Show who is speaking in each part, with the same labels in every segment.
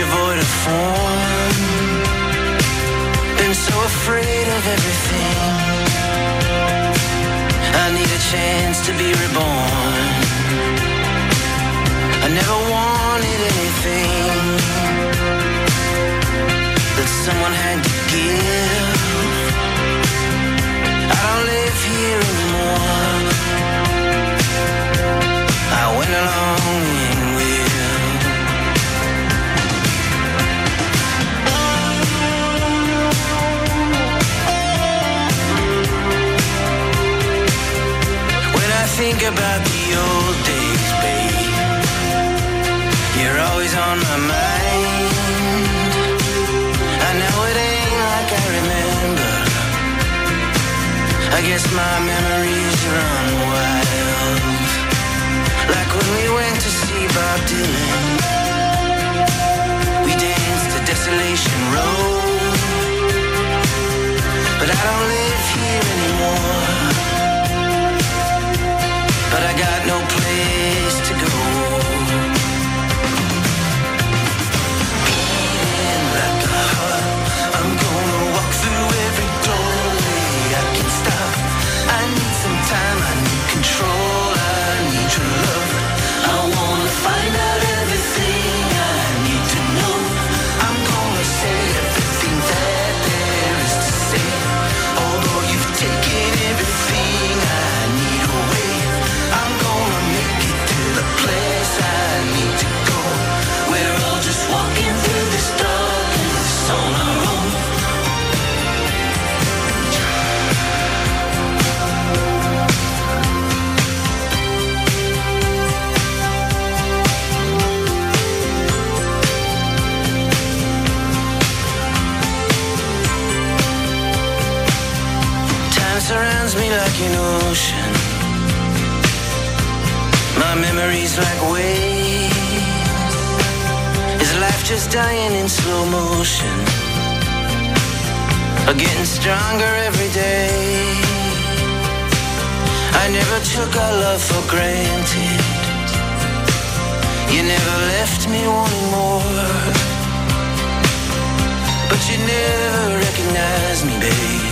Speaker 1: such a void of form. Been so afraid of everything. I need a chance to be reborn. I never want guess my memories run wild. Like when we went to see Bob Dylan. We danced to Desolation Road. But I don't live here anymore. But I got no slow motion are getting stronger every day. I never took our love for granted. You never left me wanting more. But you never recognized me, babe.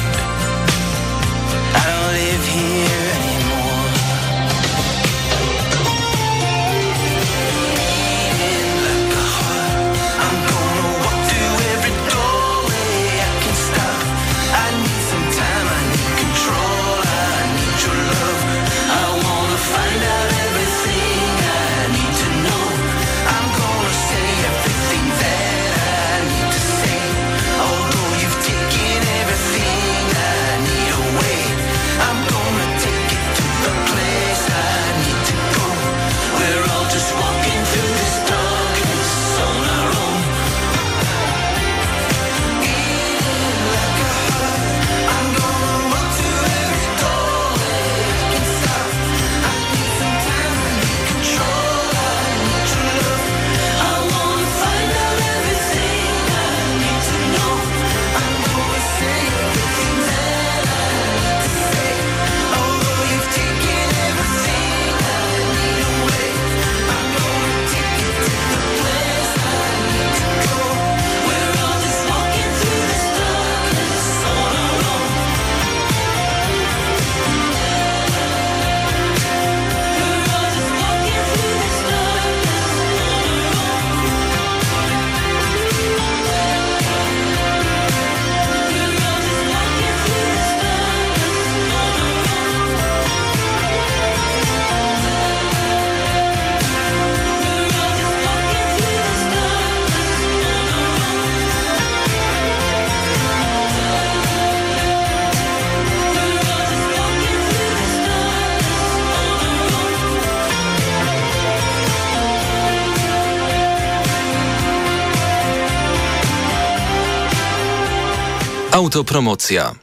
Speaker 2: Autopromocja.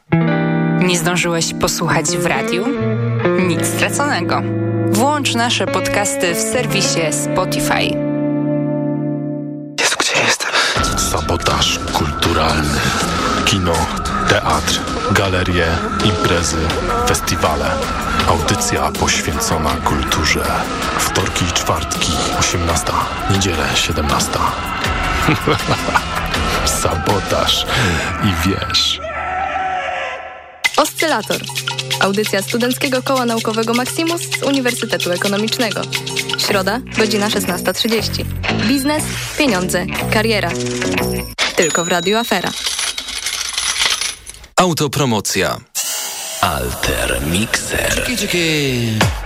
Speaker 3: Nie zdążyłeś posłuchać w radiu? Nic straconego. Włącz nasze podcasty w serwisie Spotify.
Speaker 1: Jezu, gdzie jestem?
Speaker 4: Sabotaż kulturalny. Kino, teatr, galerie, imprezy, festiwale. Audycja poświęcona kulturze. Wtorki i czwartki, 18. Niedzielę, 17. sabotaż i wiesz.
Speaker 2: Oscylator. Audycja Studenckiego Koła Naukowego Maximus z Uniwersytetu Ekonomicznego. Środa, godzina 16.30. Biznes, pieniądze, kariera. Tylko w Radio Afera.
Speaker 5: Autopromocja. Alter Mixer.
Speaker 6: Dziki, dziki.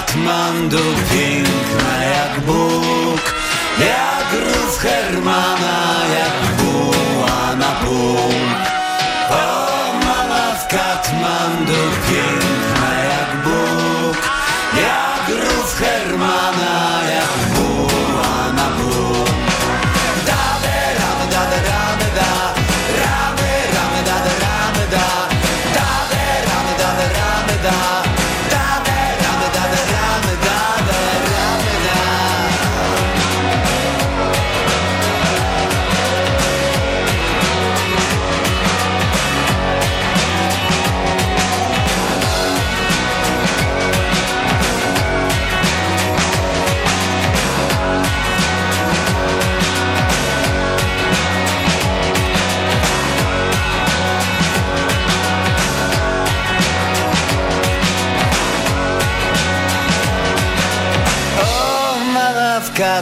Speaker 6: Katmandu piękna jak Bóg.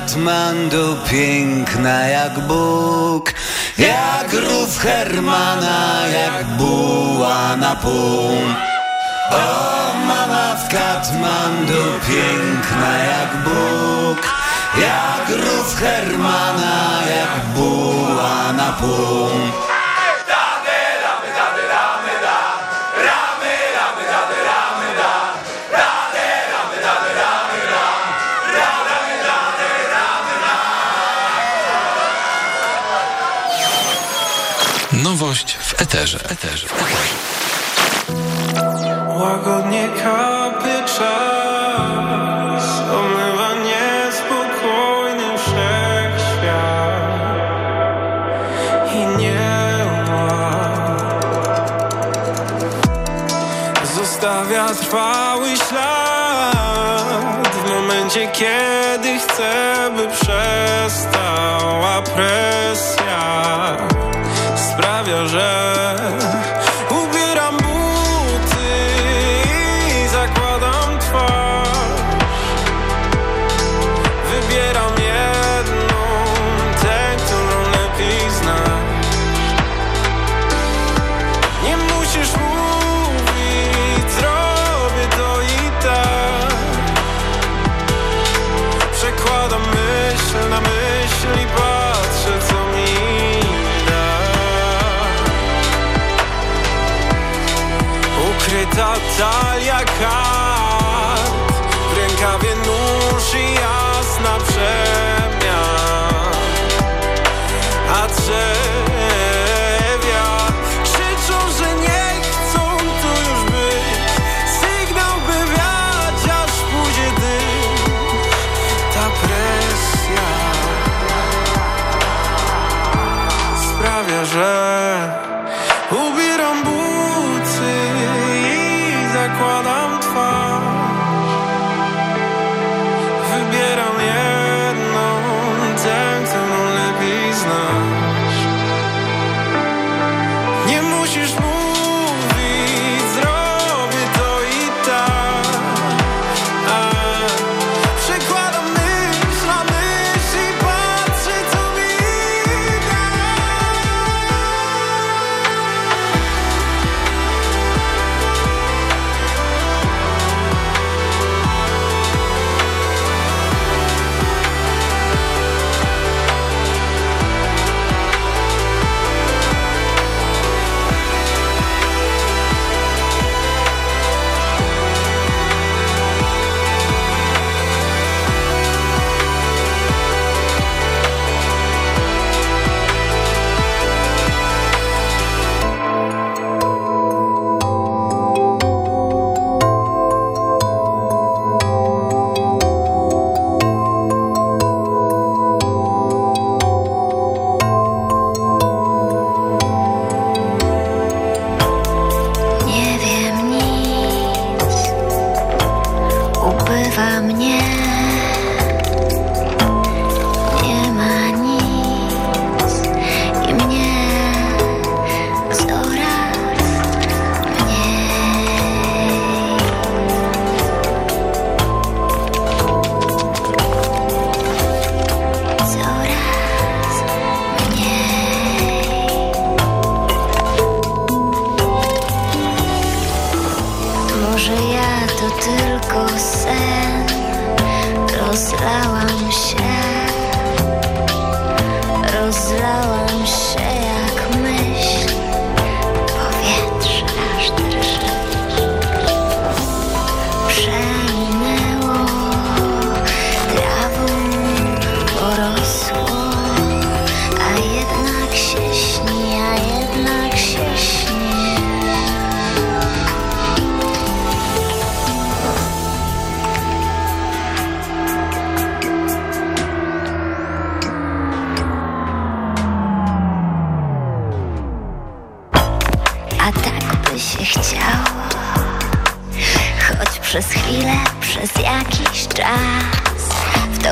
Speaker 6: Katmandu piękna jak Bóg Jak rów Hermana, jak buła na pół. O mama w Katmandu piękna jak Bóg Jak rów Hermana, jak buła na pół.
Speaker 5: eterze. Eterze. W eterze.
Speaker 7: Łagodnie kapie czas, omywa niespokojny wszechświat i nie ma. Zostawia trwały ślad w momencie, kiedy chce, by
Speaker 8: przestać.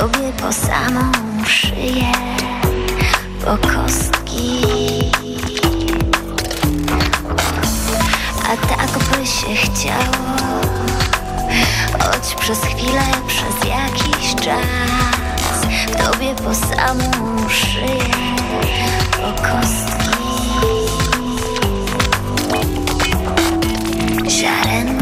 Speaker 8: Tobie po samą szyję Po kostki. A tak by się chciało Choć przez chwilę, przez jakiś czas. Tobie po samą szyję Po kostki. Ziarenka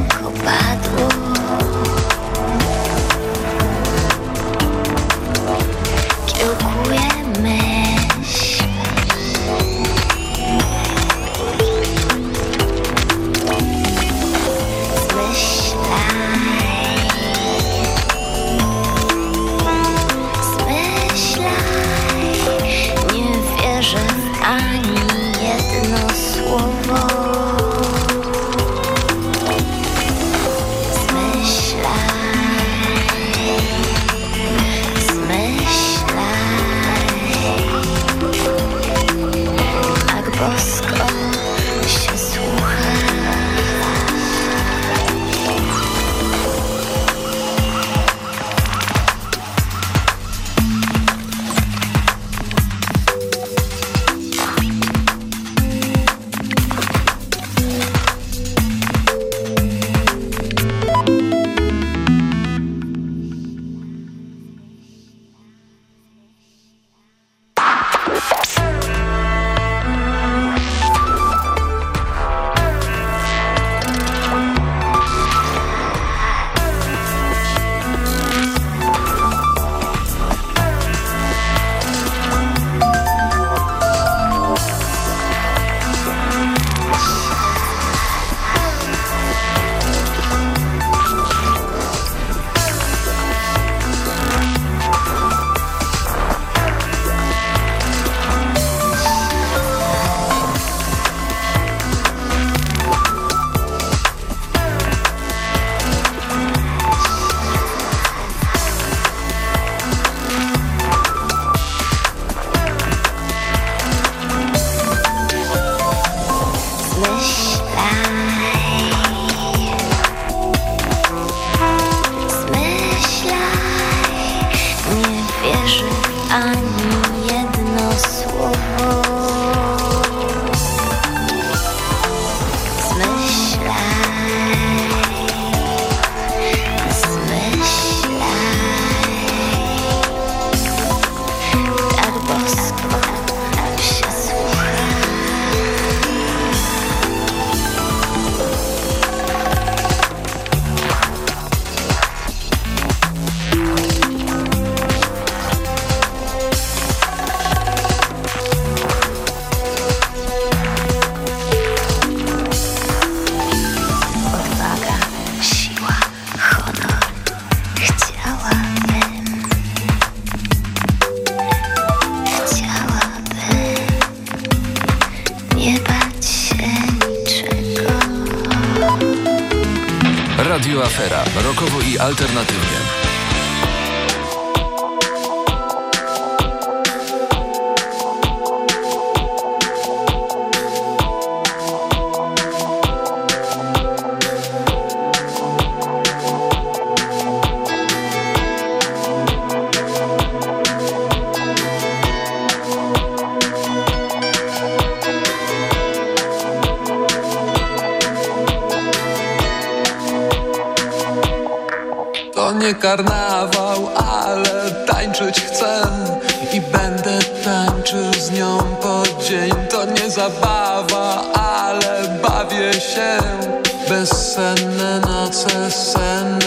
Speaker 8: nie
Speaker 9: karnawał, ale tańczyć chcę I będę tańczył z nią po dzień. To nie zabawa, ale bawię się. Bezsenne noce, senne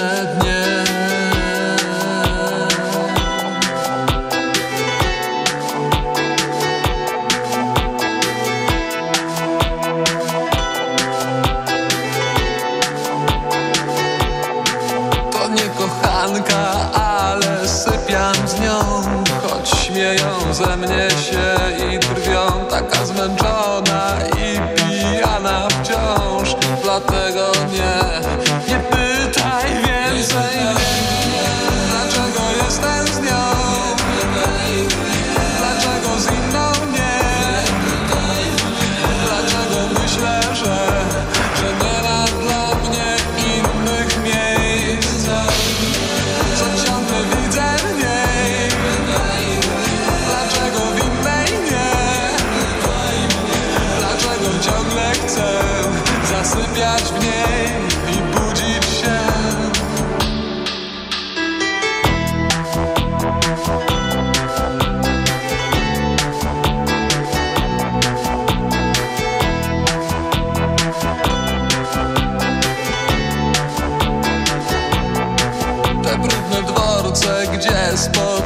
Speaker 9: spoke.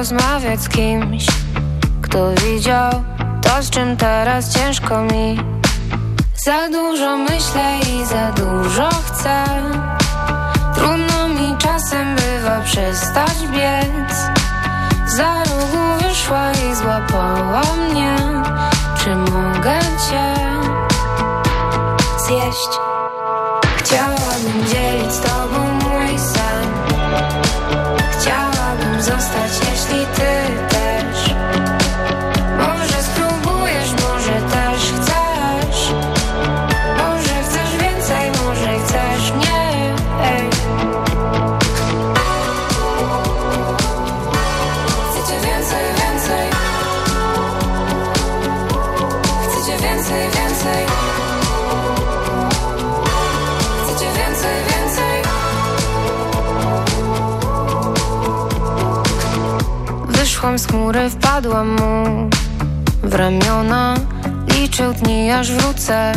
Speaker 9: rozmawiać z
Speaker 10: kimś Kto widział to, z czym teraz ciężko mi. Za dużo myślę i za dużo chcę. Trudno mi czasem bywa przestać biec. Za rogu wyszła i złapała mnie. Czy mogę cię zjeść? Chciałabym dzielić z tobą Zeszłam z chmury, wpadłam mu w ramiona. Liczył dni, aż wrócę.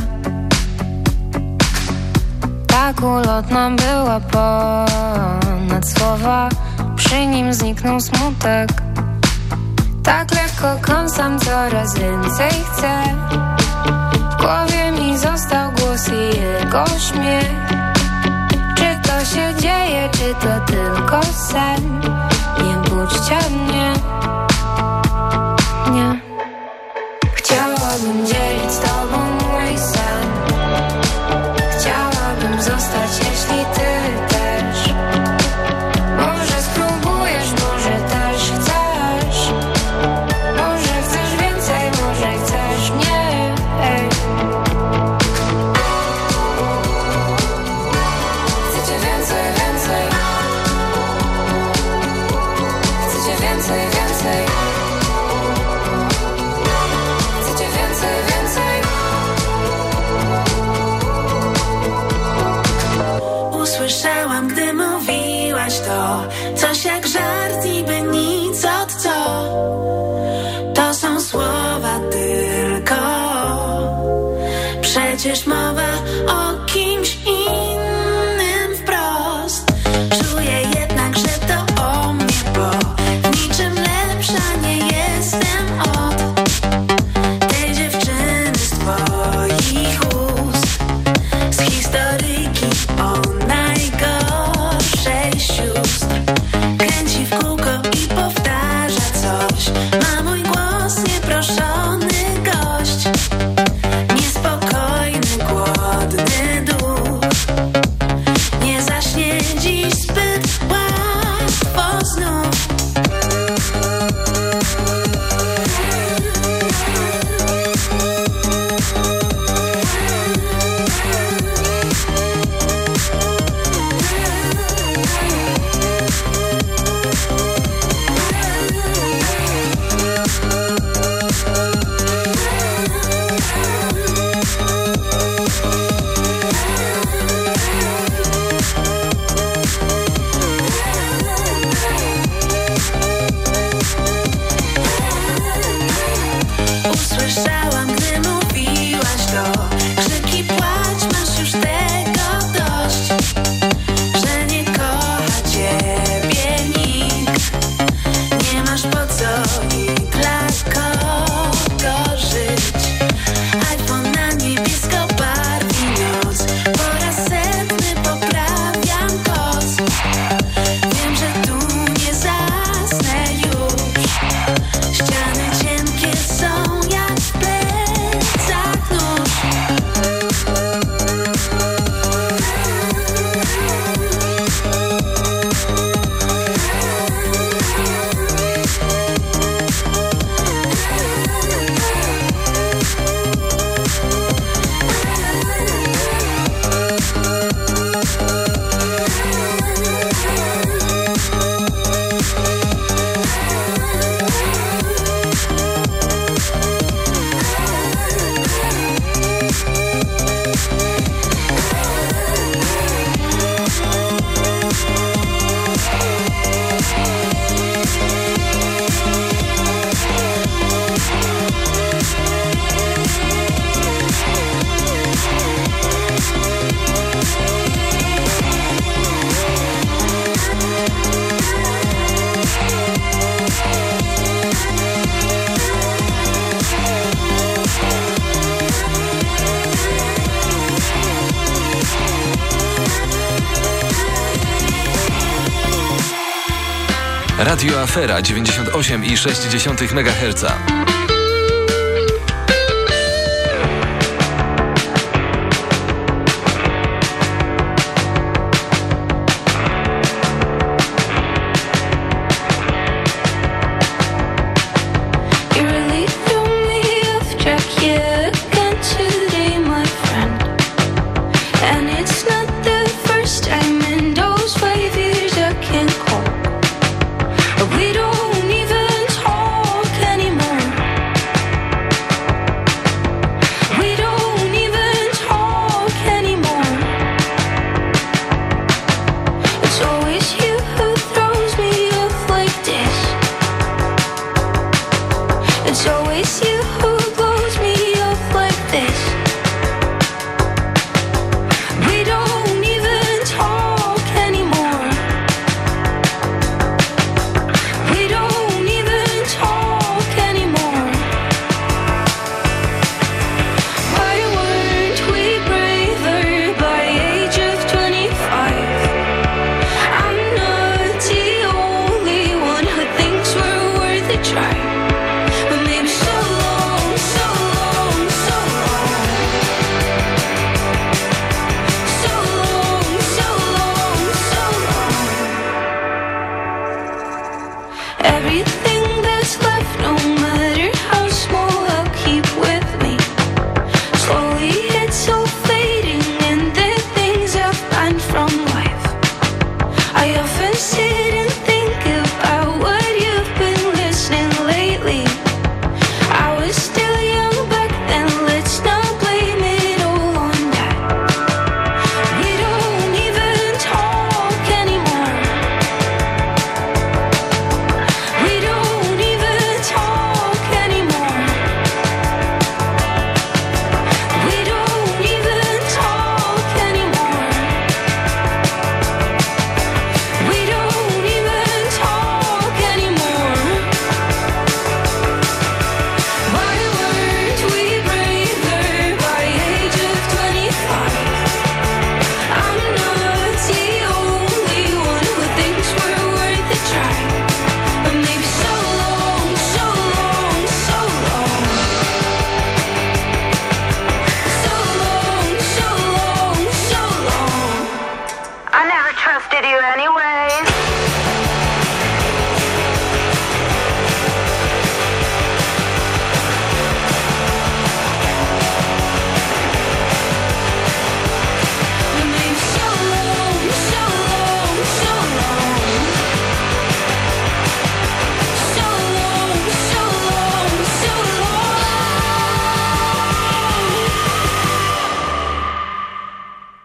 Speaker 10: Tak ulotna była ponad słowa. Przy nim zniknął smutek.
Speaker 11: Tak lekko kąsam, coraz więcej chcę. W głowie mi został głos i jego śmiech. Czy to się dzieje, czy to tylko sen? Budźcie mnie Nie. Chciałabym
Speaker 12: Afera 98,6 MHz.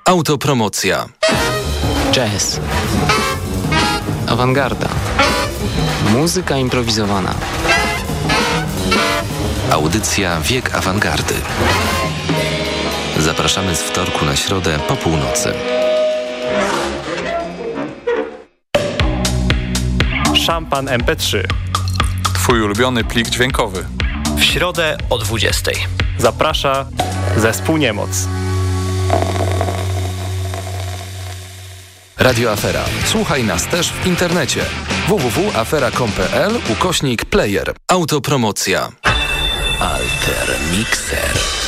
Speaker 5: Autopromocja.
Speaker 13: Jazz. Awangarda. Muzyka improwizowana.
Speaker 5: Audycja Wiek Awangardy. Zapraszamy z wtorku na środę po północy.
Speaker 14: Szampan MP3.
Speaker 15: Twój ulubiony plik dźwiękowy.
Speaker 16: W środę o 20.
Speaker 14: Zaprasza zespół Niemoc.
Speaker 5: Radio Afera. Słuchaj nas też w internecie. www.afera.com.pl ukośnik player. Autopromocja.
Speaker 12: Alter Mixer.